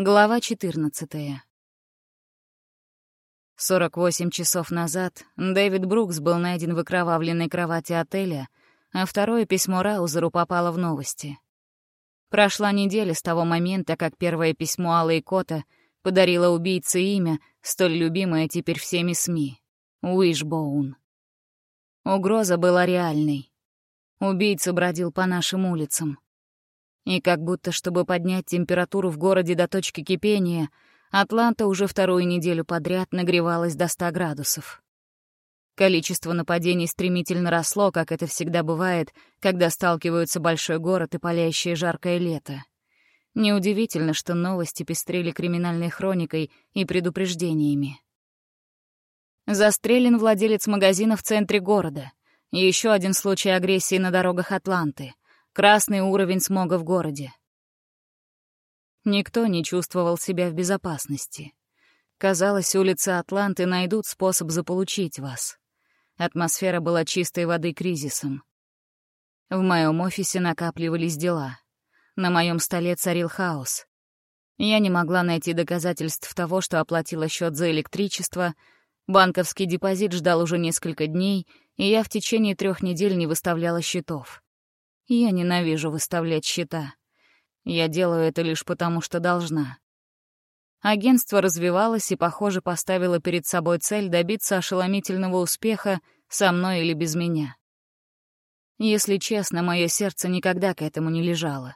Глава 14. 48 часов назад Дэвид Брукс был найден в окровавленной кровати отеля, а второе письмо Раузеру попало в новости. Прошла неделя с того момента, как первое письмо Аллы Кота подарило убийце имя, столь любимое теперь всеми СМИ — Уишбоун. Угроза была реальной. Убийца бродил по нашим улицам. И как будто, чтобы поднять температуру в городе до точки кипения, Атланта уже вторую неделю подряд нагревалась до 100 градусов. Количество нападений стремительно росло, как это всегда бывает, когда сталкиваются большой город и палящее жаркое лето. Неудивительно, что новости пестрели криминальной хроникой и предупреждениями. Застрелен владелец магазина в центре города. Еще один случай агрессии на дорогах Атланты. Красный уровень смога в городе. Никто не чувствовал себя в безопасности. Казалось, улицы Атланты найдут способ заполучить вас. Атмосфера была чистой воды кризисом. В моем офисе накапливались дела. На моем столе царил хаос. Я не могла найти доказательств того, что оплатила счет за электричество. Банковский депозит ждал уже несколько дней, и я в течение трех недель не выставляла счетов. Я ненавижу выставлять счета. Я делаю это лишь потому, что должна. Агентство развивалось и, похоже, поставило перед собой цель добиться ошеломительного успеха со мной или без меня. Если честно, мое сердце никогда к этому не лежало.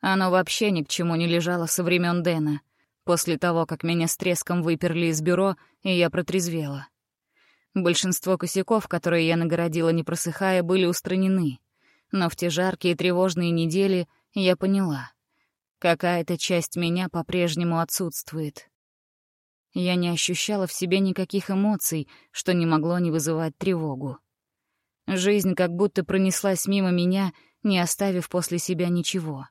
Оно вообще ни к чему не лежало со времен Дэна, после того, как меня с треском выперли из бюро, и я протрезвела. Большинство косяков, которые я нагородила, не просыхая, были устранены. Но в те жаркие тревожные недели я поняла. Какая-то часть меня по-прежнему отсутствует. Я не ощущала в себе никаких эмоций, что не могло не вызывать тревогу. Жизнь как будто пронеслась мимо меня, не оставив после себя ничего.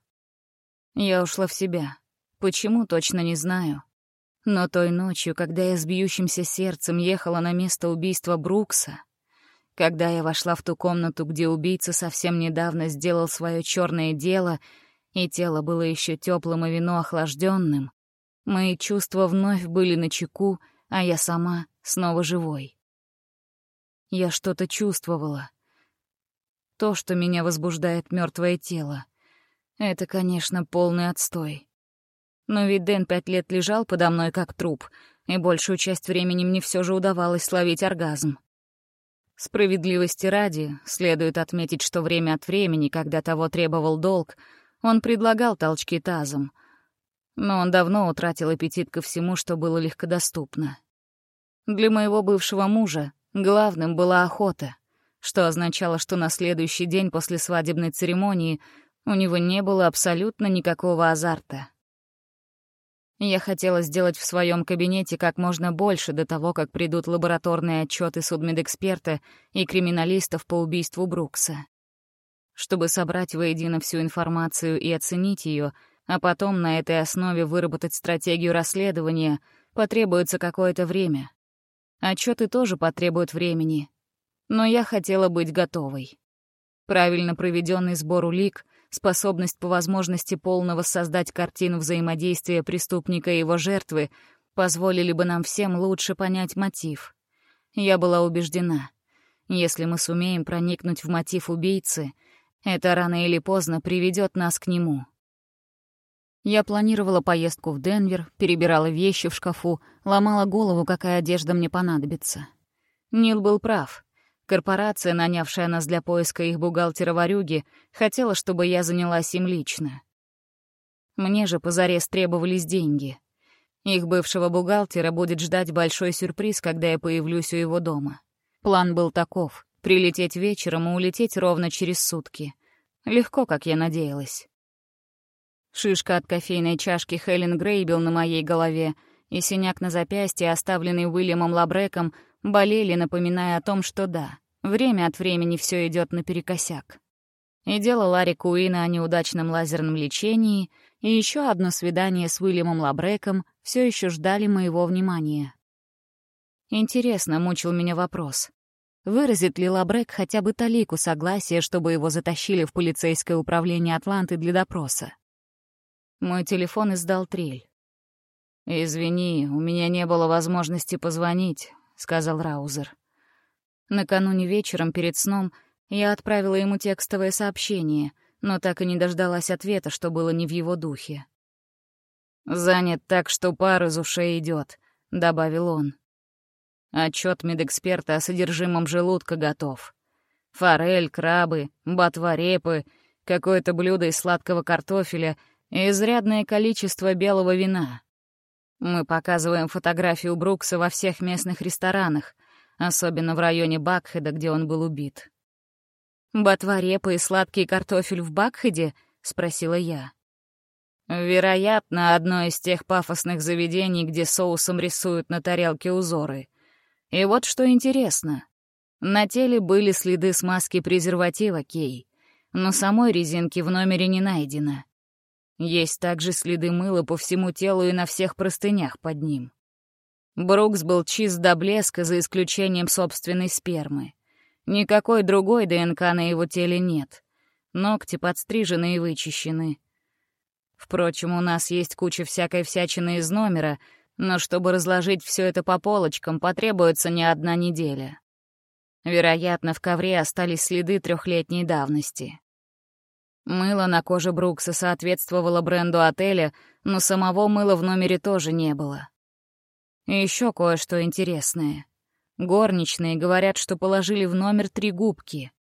Я ушла в себя. Почему, точно не знаю. Но той ночью, когда я с бьющимся сердцем ехала на место убийства Брукса, когда я вошла в ту комнату, где убийца совсем недавно сделал свое черное дело, и тело было еще теплым, и вино охлажденным, мои чувства вновь были на чеку, а я сама снова живой. Я что-то чувствовала. То, что меня возбуждает мертвое тело. Это, конечно, полный отстой. Но ведь Дэн пять лет лежал подо мной как труп, и большую часть времени мне все же удавалось словить оргазм. Справедливости ради, следует отметить, что время от времени, когда того требовал долг, он предлагал толчки тазом. Но он давно утратил аппетит ко всему, что было легкодоступно. Для моего бывшего мужа главным была охота, что означало, что на следующий день после свадебной церемонии у него не было абсолютно никакого азарта. Я хотела сделать в своем кабинете как можно больше до того, как придут лабораторные отчеты судмедэксперта и криминалистов по убийству Брукса. Чтобы собрать воедино всю информацию и оценить ее, а потом на этой основе выработать стратегию расследования, потребуется какое-то время. Отчеты тоже потребуют времени. Но я хотела быть готовой. Правильно проведенный сбор улик — способность по возможности полного создать картину взаимодействия преступника и его жертвы позволили бы нам всем лучше понять мотив. Я была убеждена, если мы сумеем проникнуть в мотив убийцы, это рано или поздно приведет нас к нему. Я планировала поездку в Денвер, перебирала вещи в шкафу, ломала голову, какая одежда мне понадобится. Нил был прав. Корпорация, нанявшая нас для поиска их бухгалтера-ворюги, хотела, чтобы я занялась им лично. Мне же позарез требовались деньги. Их бывшего бухгалтера будет ждать большой сюрприз, когда я появлюсь у его дома. План был таков — прилететь вечером и улететь ровно через сутки. Легко, как я надеялась. Шишка от кофейной чашки Хелен Грейбел на моей голове и синяк на запястье, оставленный Уильямом Лабреком, болели, напоминая о том, что да, время от времени все идет наперекосяк. И дело Ларри Куина о неудачном лазерном лечении, и еще одно свидание с Уильямом Лабреком все еще ждали моего внимания. Интересно, мучил меня вопрос. Выразит ли Лабрек хотя бы талику согласия, чтобы его затащили в полицейское управление Атланты для допроса? Мой телефон издал трель. «Извини, у меня не было возможности позвонить», — сказал Раузер. Накануне вечером перед сном я отправила ему текстовое сообщение, но так и не дождалась ответа, что было не в его духе. «Занят так, что пар из ушей идет», — добавил он. Отчет медэксперта о содержимом желудка готов. Форель, крабы, ботва-репы, какое-то блюдо из сладкого картофеля и изрядное количество белого вина. Мы показываем фотографию Брукса во всех местных ресторанах, особенно в районе Бакхеда, где он был убит. «Ботва репы и сладкий картофель в Бакхеде?» — спросила я. «Вероятно, одно из тех пафосных заведений, где соусом рисуют на тарелке узоры», и вот что интересно. На теле были следы смазки презерватива Кей, но самой резинки в номере не найдено. Есть также следы мыла по всему телу и на всех простынях под ним. Брукс был чист до блеска, за исключением собственной спермы. Никакой другой ДНК на его теле нет. Ногти подстрижены и вычищены. Впрочем, у нас есть куча всякой всячины из номера, но чтобы разложить все это по полочкам, потребуется не одна неделя. Вероятно, в ковре остались следы трехлетней давности. Мыло на коже Брукса соответствовало бренду отеля, но самого мыла в номере тоже не было. Еще кое-что интересное. Горничные говорят, что положили в номер три губки.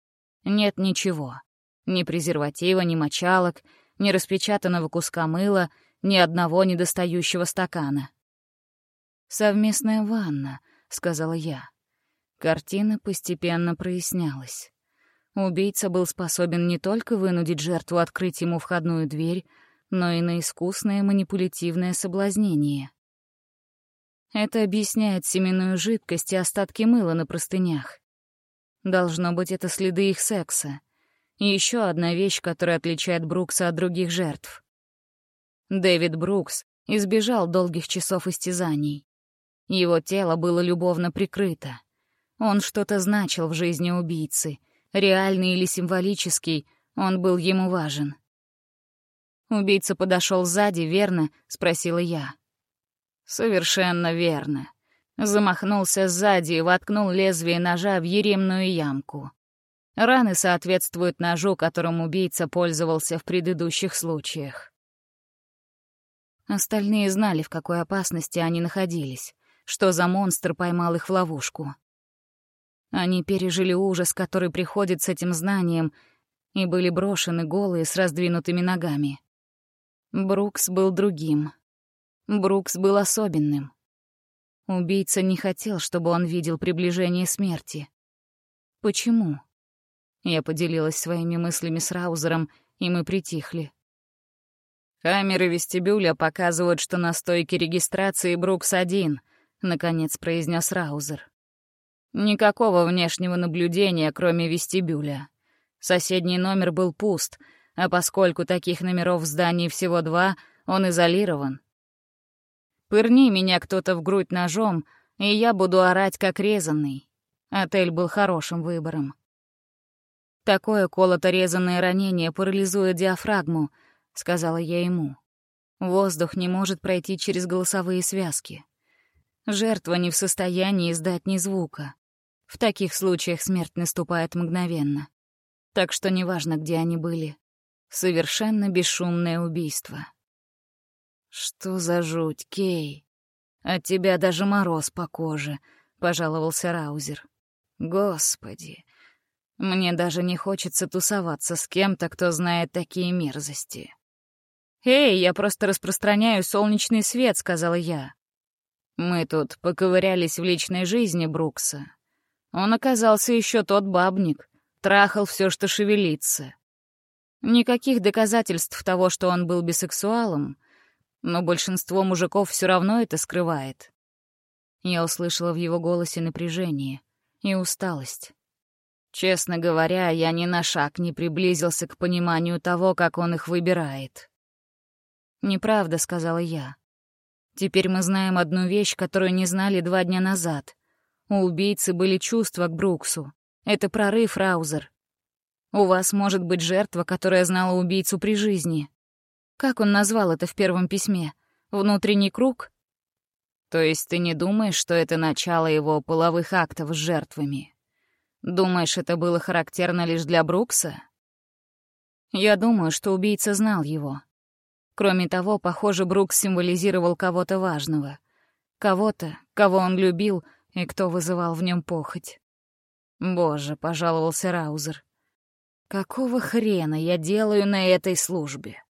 Нет ничего. Ни презерватива, ни мочалок, ни распечатанного куска мыла, ни одного недостающего стакана. «Совместная ванна», — сказала я. Картина постепенно прояснялась. Убийца был способен не только вынудить жертву открыть ему входную дверь, но и на искусное манипулятивное соблазнение. Это объясняет семенную жидкость и остатки мыла на простынях. Должно быть, это следы их секса. И еще одна вещь, которая отличает Брукса от других жертв. Дэвид Брукс избежал долгих часов истязаний. Его тело было любовно прикрыто. Он что-то значил в жизни убийцы, реальный или символический, он был ему важен. «Убийца подошел сзади, верно?» — спросила я. «Совершенно верно». Замахнулся сзади и воткнул лезвие ножа в еремную ямку. Раны соответствуют ножу, которым убийца пользовался в предыдущих случаях. Остальные знали, в какой опасности они находились что за монстр поймал их в ловушку. Они пережили ужас, который приходит с этим знанием, и были брошены голые с раздвинутыми ногами. Брукс был другим. Брукс был особенным. Убийца не хотел, чтобы он видел приближение смерти. Почему? Я поделилась своими мыслями с Раузером, и мы притихли. Камеры вестибюля показывают, что на стойке регистрации Брукс один —— наконец произнес Раузер. Никакого внешнего наблюдения, кроме вестибюля. Соседний номер был пуст, а поскольку таких номеров в здании всего два, он изолирован. Пырни меня кто-то в грудь ножом, и я буду орать как резанный. Отель был хорошим выбором. «Такое колото-резанное ранение парализует диафрагму», — сказала я ему. «Воздух не может пройти через голосовые связки. Жертва не в состоянии издать ни звука. В таких случаях смерть наступает мгновенно. Так что неважно, где они были. Совершенно бесшумное убийство. «Что за жуть, Кей? От тебя даже мороз по коже», — пожаловался Раузер. «Господи, мне даже не хочется тусоваться с кем-то, кто знает такие мерзости». «Эй, я просто распространяю солнечный свет», — сказала я. Мы тут поковырялись в личной жизни Брукса. Он оказался еще тот бабник, трахал все, что шевелится. Никаких доказательств того, что он был бисексуалом, но большинство мужиков все равно это скрывает. Я услышала в его голосе напряжение и усталость. Честно говоря, я ни на шаг не приблизился к пониманию того, как он их выбирает. «Неправда», — сказала я. Теперь мы знаем одну вещь, которую не знали два дня назад. У убийцы были чувства к Бруксу. Это прорыв, Раузер. У вас может быть жертва, которая знала убийцу при жизни. Как он назвал это в первом письме? Внутренний круг? То есть ты не думаешь, что это начало его половых актов с жертвами? Думаешь, это было характерно лишь для Брукса? Я думаю, что убийца знал его. Кроме того, похоже, Брукс символизировал кого-то важного. Кого-то, кого он любил и кто вызывал в нем похоть. «Боже», — пожаловался Раузер, — «какого хрена я делаю на этой службе?»